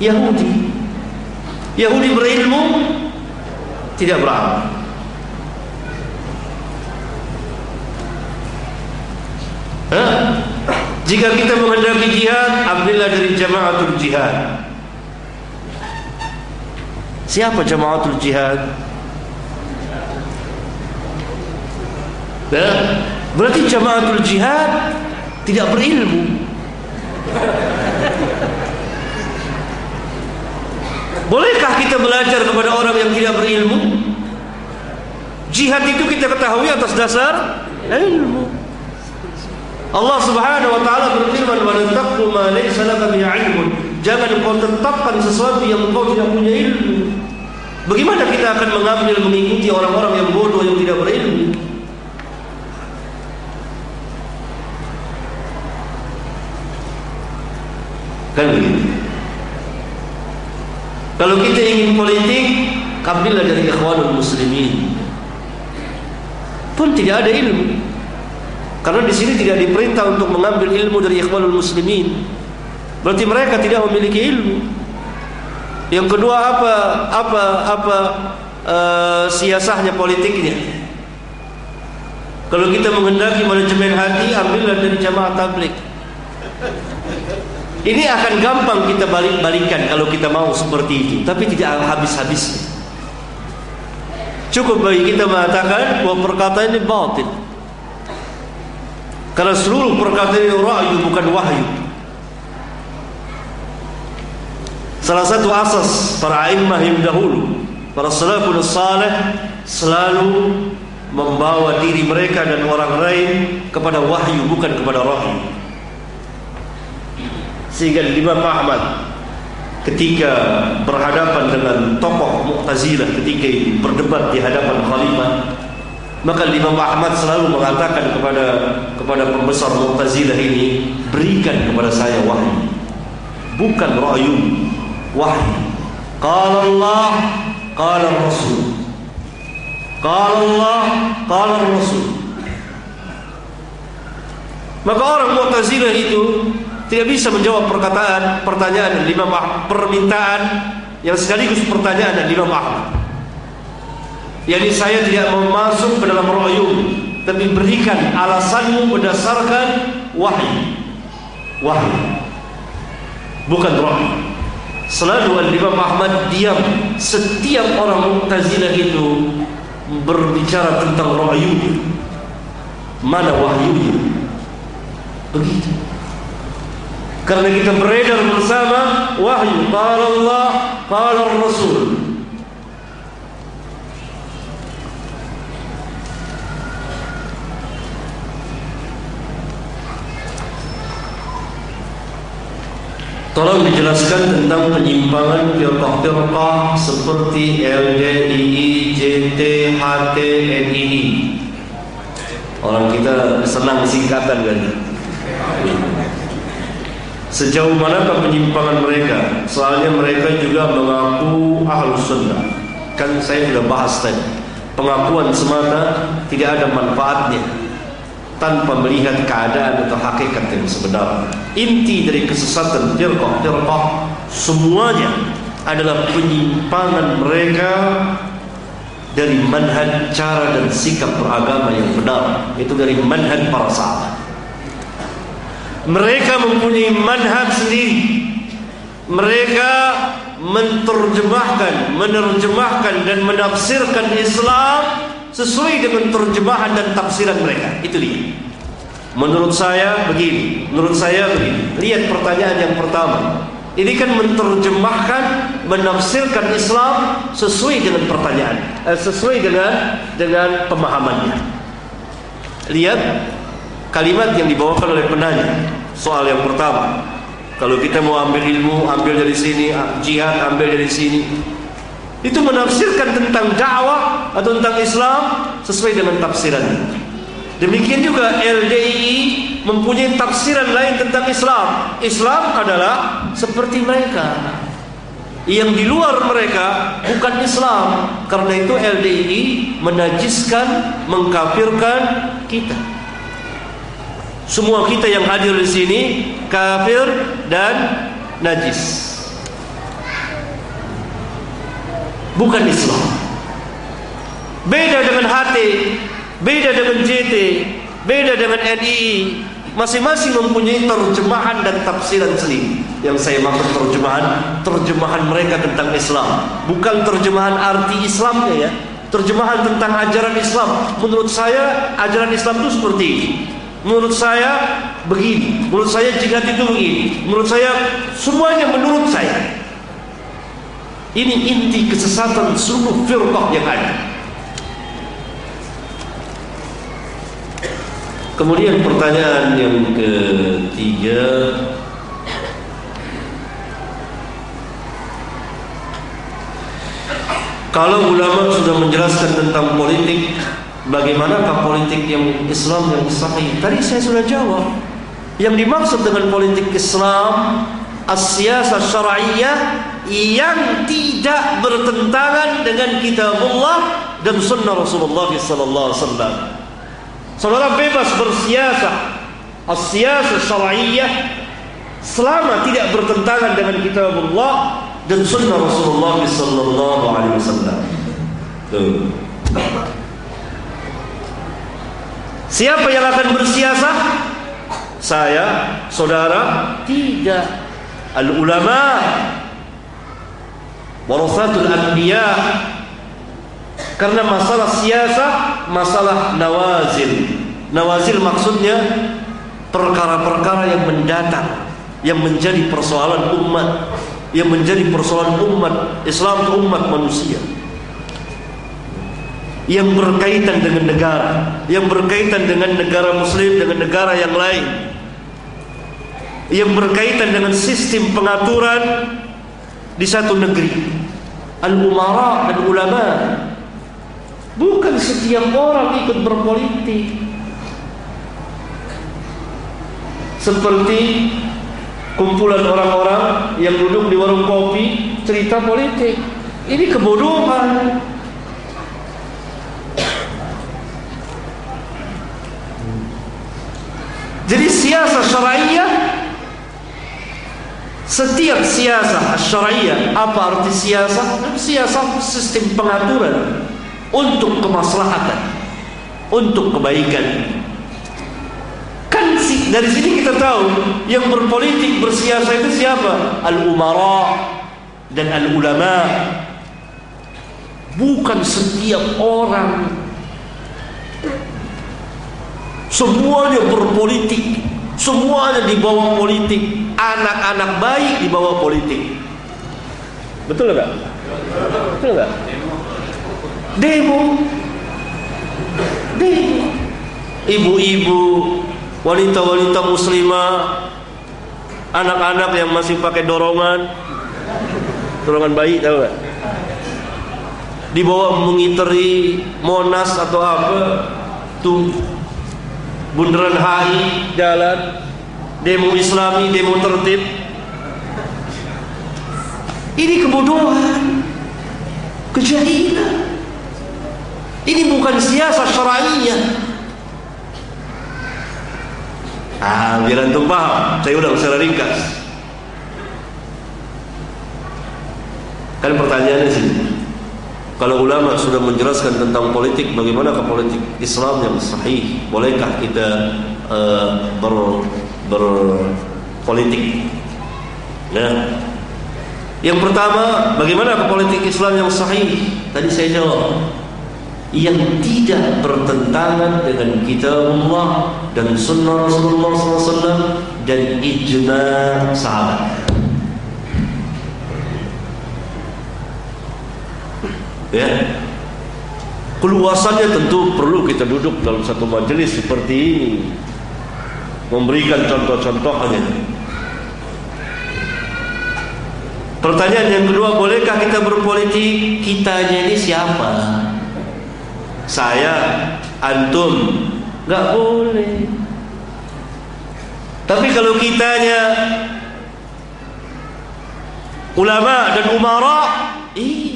Yahudi. Yahudi berilmu tidak beramal. Ha? Jika kita menghendaki jihad, ambillah dari jamaatul jihad. Siapa jamaatul jihad? Ha? Berarti jamaatul jihad tidak berilmu. Bolehkah kita belajar kepada orang yang tidak berilmu? Jihad itu kita ketahui atas dasar ilmu. Allah Subhanahu wa taala berfirman wa taqu ma laysa laka bi ilmun. Jangan kau tetapkan sesuatu yang kau tidak punya ilmu. Bagaimana kita akan mengambil mengikuti orang-orang yang bodoh yang tidak berilmu? Kan begitu. Kalau kita ingin politik, ambillah dari ikhwanul muslimin. Pun tidak ada ilmu. Karena di sini tidak diperintah untuk mengambil ilmu dari ikhwanul muslimin. Berarti mereka tidak memiliki ilmu. Yang kedua apa apa apa uh, siasahnya politiknya? Kalau kita menghendaki manajemen hati, ambillah dari jamaah tablik. Ini akan gampang kita balik-balikan kalau kita mau seperti itu, tapi tidak habis-habis. Cukup bagi kita mengatakan bahwa perkataan ini batil. Karena seluruh perkataan ini ra'yu bukan wahyu. Salah satu asas para imam yang dahulu, para salafun salih selalu membawa diri mereka dan orang lain kepada wahyu bukan kepada rahyu sehingga Imam Ahmad ketika berhadapan dengan tokoh Mu'tazilah ketika itu berdebat di hadapan khalifah maka Imam Ahmad selalu mengatakan kepada kepada pembesar Mu'tazilah ini berikan kepada saya wahyu. Bukan ra'yu wahyu. Qala Allah qala Rasul. Qala Allah qala Rasul. Maka orang Mu'tazilah itu tidak bisa menjawab perkataan pertanyaan lima permintaan yang sekaligus pertanyaan dan lima Ahmad. Yani saya tidak mau masuk ke dalam rohyum, tapi berikan alasanmu berdasarkan wahyu. Wahyu. Bukan roh. Selalu Imam Ahmad diam setiap orang Mu'tazilah itu berbicara tentang rohyum. Mana wahyunya? Begitu. Karena kita beredar bersama wahyu qala Allah qala Rasul Tolong dijelaskan tentang penyimpangan firqah-firqah seperti LDII, JT, HT, NII. Orang kita senang singkatan kan? Sejauh manakah penyimpangan mereka? Soalnya mereka juga mengaku ahlus sunnah. Kan saya sudah bahas tadi. Pengakuan semata tidak ada manfaatnya tanpa melihat keadaan atau hakikat yang sebenar. Inti dari kesesatan firqah-firqah semuanya adalah penyimpangan mereka dari manhaj cara dan sikap beragama yang benar. Itu dari manhaj para sahabat. Mereka mempunyai manhaj sendiri. Mereka menterjemahkan, menerjemahkan dan menafsirkan Islam sesuai dengan terjemahan dan tafsiran mereka. Itu dia. Menurut saya begini, menurut saya begini. Lihat pertanyaan yang pertama. Ini kan menterjemahkan, menafsirkan Islam sesuai dengan pertanyaan, eh, sesuai dengan dengan pemahamannya. Lihat kalimat yang dibawakan oleh penanya. Soal yang pertama, kalau kita mau ambil ilmu, ambil dari sini, jihad ambil dari sini. Itu menafsirkan tentang dakwah atau tentang Islam sesuai dengan tafsirannya. Demikian juga LDI mempunyai tafsiran lain tentang Islam. Islam adalah seperti mereka. Yang di luar mereka bukan Islam. Karena itu LDI menajiskan, mengkafirkan kita. Semua kita yang hadir di sini kafir dan najis. bukan Islam. Beda dengan HT beda dengan JT beda dengan NII masing-masing mempunyai terjemahan dan tafsiran sendiri. Yang saya maksud terjemahan terjemahan mereka tentang Islam. Bukan terjemahan arti Islamnya ya. Terjemahan tentang ajaran Islam. Menurut saya ajaran Islam itu seperti ini menurut saya begini. Menurut saya jihad itu begini. Menurut saya semuanya menurut saya. Ini inti kesesatan seluruh firqah yang ada. Kemudian pertanyaan yang ketiga. Kalau ulama sudah menjelaskan tentang politik, bagaimanakah politik yang Islam yang sahih? Tadi saya sudah jawab. Yang dimaksud dengan politik Islam as-siyasah syar'iyyah yang tidak bertentangan dengan kitabullah dan sunnah Rasulullah sallallahu alaihi wasallam. Saudara bebas bersiasah as-siyasah syar'iyyah selama tidak bertentangan dengan kitabullah dan sunnah Rasulullah sallallahu alaihi wasallam. Siapa yang akan bersiasah? Saya, saudara, tidak. Al ulama warasatul anbiya karena masalah siasah masalah nawazil nawazil maksudnya perkara-perkara yang mendatang yang menjadi persoalan umat yang menjadi persoalan umat Islam umat manusia yang berkaitan dengan negara yang berkaitan dengan negara muslim dengan negara yang lain yang berkaitan dengan sistem pengaturan di satu negeri. Al-umara dan ulama bukan setiap orang ikut berpolitik. Seperti kumpulan orang-orang yang duduk di warung kopi cerita politik. Ini kebodohan jadi siasat syariah setiap siasat syariah apa arti siasat siasat sistem pengaturan untuk kemaslahatan untuk kebaikan Kan dari sini kita tahu yang berpolitik bersiasa itu siapa? Al-umara dan al-ulama. Bukan setiap orang semuanya berpolitik, semuanya di bawah politik, anak-anak baik di bawah politik. Betul enggak? Betul enggak? Demo. Demo. Ibu-ibu wanita-wanita muslimah anak-anak yang masih pakai dorongan dorongan bayi tahu gak dibawa mengiteri monas atau apa tuh bundaran HI jalan demo islami demo tertib ini kebodohan kejahilan ini bukan siasat syara'iyah Ah, biar antum paham. Saya udah secara ringkas. Kan pertanyaannya sini. Kalau ulama sudah menjelaskan tentang politik, bagaimana ke politik Islam yang sahih? Bolehkah kita uh, ber berpolitik? Nah, yang pertama, bagaimana ke politik Islam yang sahih? Tadi saya jawab, yang tidak bertentangan dengan kitabullah dan sunnah Rasulullah SAW dan ijma sahabat. Ya, keluasannya tentu perlu kita duduk dalam satu majelis seperti ini, memberikan contoh-contohnya. Pertanyaan yang kedua, bolehkah kita berpolitik? Kitanya ini siapa? saya antum enggak boleh tapi kalau kitanya ulama dan umara iya